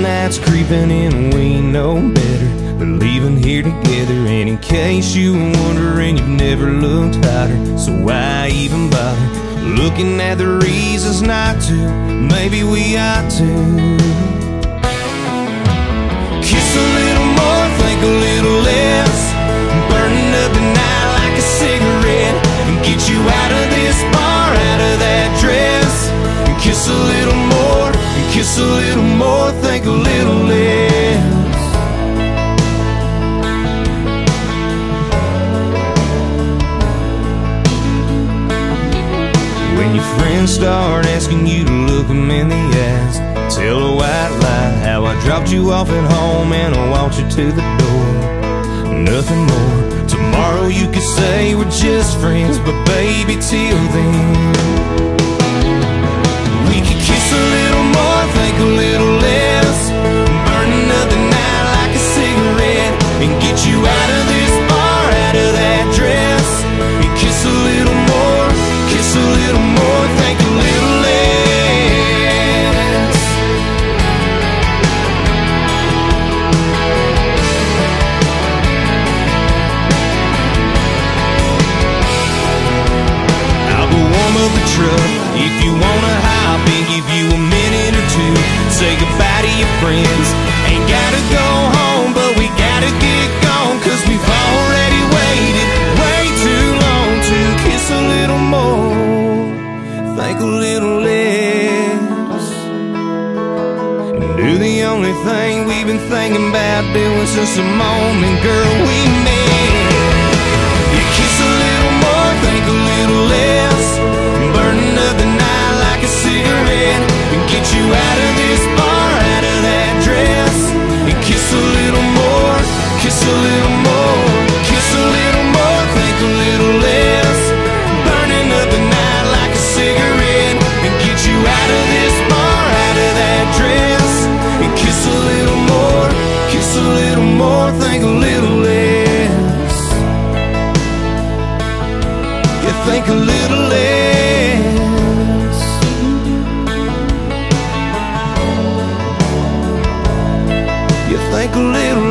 night's creeping in, we know better. But leaving here together, and in case you were wondering, you've never looked hotter. So why even bother looking at the reasons not to? Maybe we ought to. Kiss a little more, think a little less. Burning up the night like a cigarette. And get you out of this bar, out of that dress. And kiss a little more, kiss a little more, think a little less. When your friends start asking you to look them in the eyes, tell a white lie how I dropped you off at home and I walked you to the door. Nothing more. Tomorrow you could say we're just friends, but baby, till then, friends. Ain't gotta go home, but we gotta get gone. Cause we've already waited way too long to kiss a little more, think a little less. And do the only thing we've been thinking about doing since the moment, girl, more, think a little less. You think a little less. You think a little.